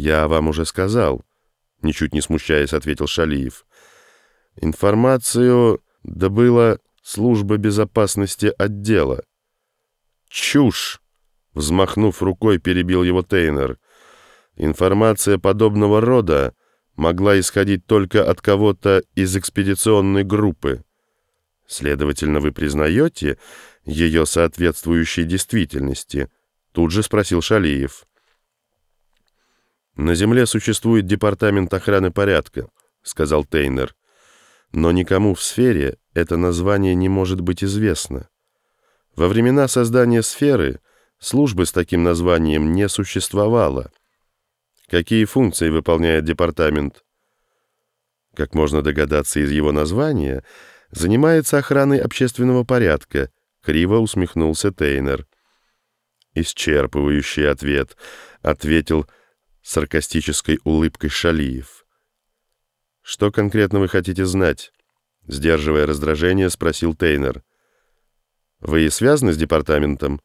«Я вам уже сказал», — ничуть не смущаясь, ответил Шалиев. «Информацию добыла служба безопасности отдела». «Чушь!» — взмахнув рукой, перебил его Тейнер. «Информация подобного рода могла исходить только от кого-то из экспедиционной группы. Следовательно, вы признаете ее соответствующей действительности?» Тут же спросил Шалиев. «На Земле существует департамент охраны порядка», — сказал Тейнер. «Но никому в сфере это название не может быть известно. Во времена создания сферы службы с таким названием не существовало. Какие функции выполняет департамент? Как можно догадаться из его названия, занимается охраной общественного порядка, криво усмехнулся Тейнер. Исчерпывающий ответ, ответил саркастической улыбкой Шалиев. «Что конкретно вы хотите знать?» Сдерживая раздражение, спросил Тейнер. «Вы и связаны с департаментом?»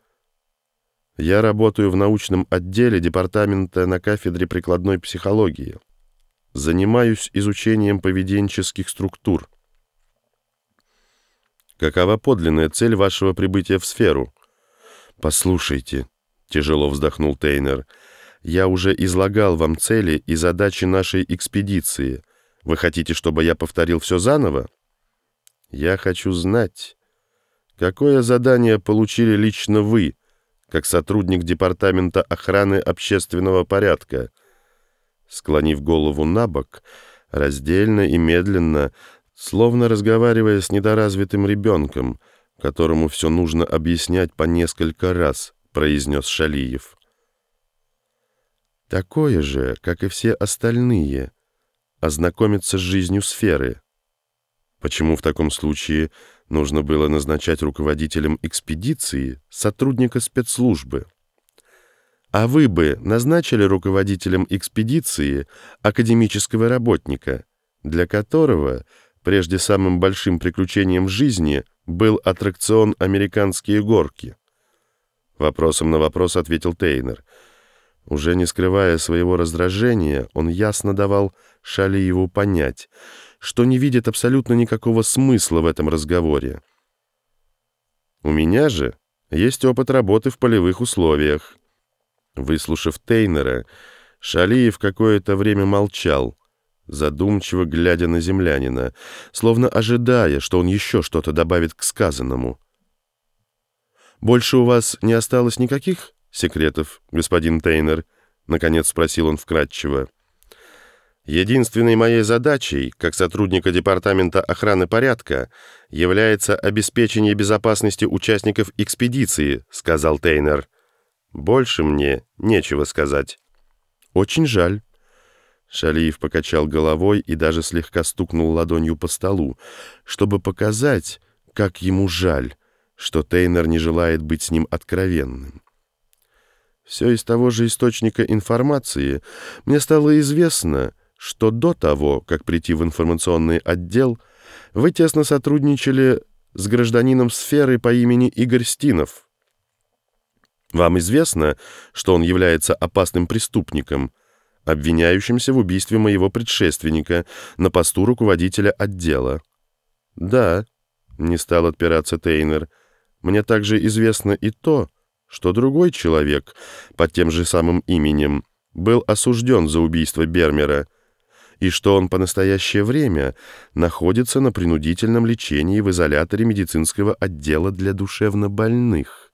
«Я работаю в научном отделе департамента на кафедре прикладной психологии. Занимаюсь изучением поведенческих структур». «Какова подлинная цель вашего прибытия в сферу?» «Послушайте», — тяжело вздохнул Тейнер, — я уже излагал вам цели и задачи нашей экспедиции. Вы хотите, чтобы я повторил все заново? Я хочу знать, какое задание получили лично вы, как сотрудник Департамента охраны общественного порядка. Склонив голову на бок, раздельно и медленно, словно разговаривая с недоразвитым ребенком, которому все нужно объяснять по несколько раз, произнес Шалиев такое же, как и все остальные, ознакомиться с жизнью сферы. Почему в таком случае нужно было назначать руководителем экспедиции сотрудника спецслужбы? А вы бы назначили руководителем экспедиции академического работника, для которого прежде самым большим приключением в жизни был аттракцион «Американские горки»? Вопросом на вопрос ответил Тейнер – уже не скрывая своего раздражения, он ясно давал Шалиеву понять, что не видит абсолютно никакого смысла в этом разговоре. «У меня же есть опыт работы в полевых условиях». Выслушав Тейнера, Шалиев какое-то время молчал, задумчиво глядя на землянина, словно ожидая, что он еще что-то добавит к сказанному. «Больше у вас не осталось никаких секретов, господин Тейнер?» — наконец спросил он вкратчиво. «Единственной моей задачей, как сотрудника Департамента охраны порядка, является обеспечение безопасности участников экспедиции», — сказал Тейнер. «Больше мне нечего сказать». «Очень жаль». Шалиев покачал головой и даже слегка стукнул ладонью по столу, чтобы показать, как ему жаль, что Тейнер не желает быть с ним откровенным. Все из того же источника информации мне стало известно, что до того, как прийти в информационный отдел, вы тесно сотрудничали с гражданином сферы по имени Игорь Стинов. Вам известно, что он является опасным преступником, обвиняющимся в убийстве моего предшественника на посту руководителя отдела. Да, не стал отпираться Тейнер, мне также известно и то, что другой человек под тем же самым именем был осужден за убийство Бермера, и что он по настоящее время находится на принудительном лечении в изоляторе медицинского отдела для душевнобольных.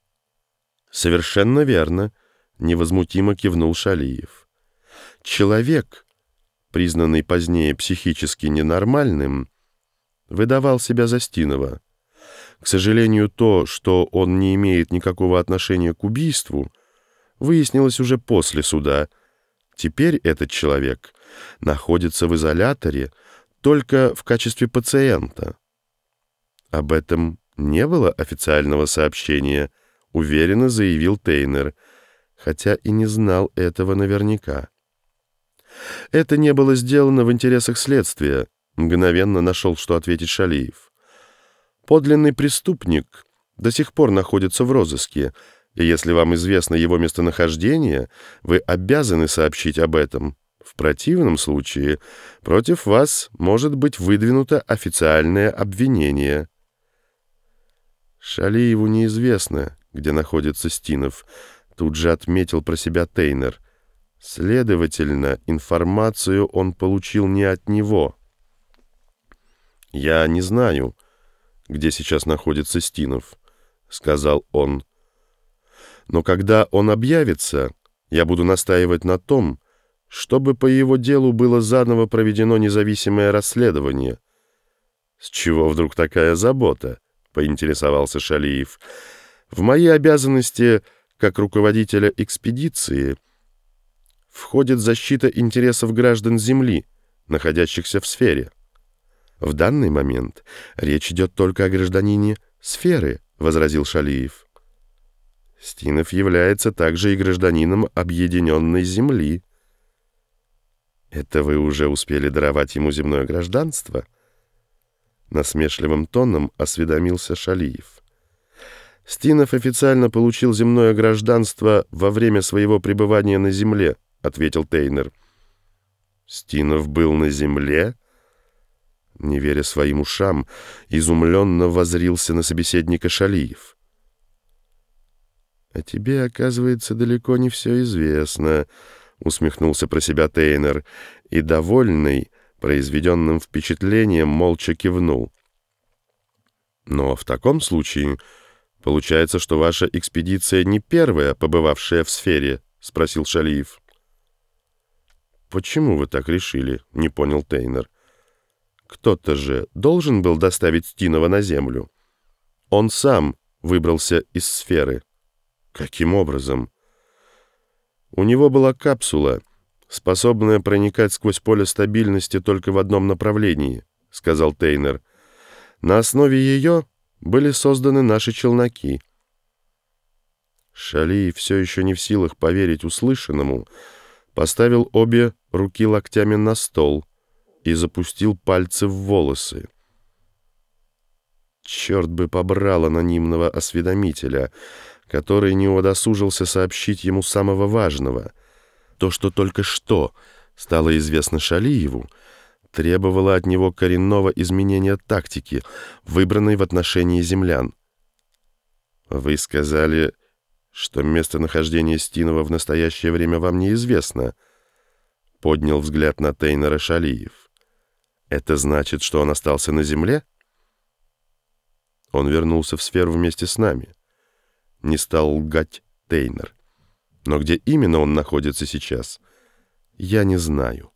«Совершенно верно», — невозмутимо кивнул Шалиев. «Человек, признанный позднее психически ненормальным, выдавал себя за Стинова. К сожалению, то, что он не имеет никакого отношения к убийству, выяснилось уже после суда. Теперь этот человек находится в изоляторе только в качестве пациента. Об этом не было официального сообщения, уверенно заявил Тейнер, хотя и не знал этого наверняка. Это не было сделано в интересах следствия, мгновенно нашел, что ответить Шалиев. Подлинный преступник до сих пор находится в розыске, и если вам известно его местонахождение, вы обязаны сообщить об этом. В противном случае против вас может быть выдвинуто официальное обвинение. Шалиеву неизвестно, где находится Стинов, тут же отметил про себя Тейнер. Следовательно, информацию он получил не от него. «Я не знаю, где сейчас находится Стинов», — сказал он. «Но когда он объявится, я буду настаивать на том, чтобы по его делу было заново проведено независимое расследование». «С чего вдруг такая забота?» — поинтересовался Шалиев. «В мои обязанности, как руководителя экспедиции, входит защита интересов граждан Земли, находящихся в сфере». «В данный момент речь идет только о гражданине сферы», — возразил Шалиев. «Стинов является также и гражданином объединенной Земли». «Это вы уже успели даровать ему земное гражданство?» Насмешливым тоном осведомился Шалиев. «Стинов официально получил земное гражданство во время своего пребывания на Земле», — ответил Тейнер. «Стинов был на Земле?» Не веря своим ушам, изумленно возрился на собеседника Шалиев. «А тебе, оказывается, далеко не все известно», — усмехнулся про себя Тейнер, и, довольный произведенным впечатлением, молча кивнул. «Но в таком случае получается, что ваша экспедиция не первая, побывавшая в сфере?» — спросил Шалиев. «Почему вы так решили?» — не понял Тейнер. Кто-то же должен был доставить Стинова на Землю. Он сам выбрался из сферы. Каким образом? У него была капсула, способная проникать сквозь поле стабильности только в одном направлении, сказал Тейнер. На основе ее были созданы наши челноки. Шали, все еще не в силах поверить услышанному, поставил обе руки локтями на стол — и запустил пальцы в волосы. Черт бы побрал анонимного осведомителя, который не удосужился сообщить ему самого важного. То, что только что стало известно Шалиеву, требовало от него коренного изменения тактики, выбранной в отношении землян. «Вы сказали, что местонахождение Стинова в настоящее время вам неизвестно», — поднял взгляд на Тейнера Шалиев. Это значит, что он остался на Земле? Он вернулся в сферу вместе с нами. Не стал лгать Тейнер. Но где именно он находится сейчас, я не знаю.